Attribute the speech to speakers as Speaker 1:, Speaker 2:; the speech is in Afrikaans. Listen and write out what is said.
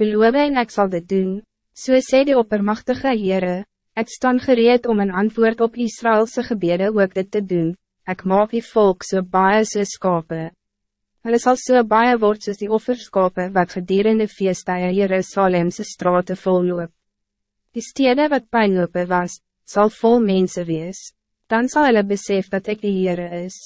Speaker 1: Beloof en ik zal dit doen. So sê die oppermachtige Heere, ek staan gereed om een antwoord op Israëlse gebede ook dit te doen, Ik maak die volk so baie so skape. Hulle sal so baie word soos die offerskape wat gedurende feestuie Jerusalemse straten volloop. Die stede wat pijnlope was, zal vol mensen wees, dan zal hulle besef dat ik de Heere is.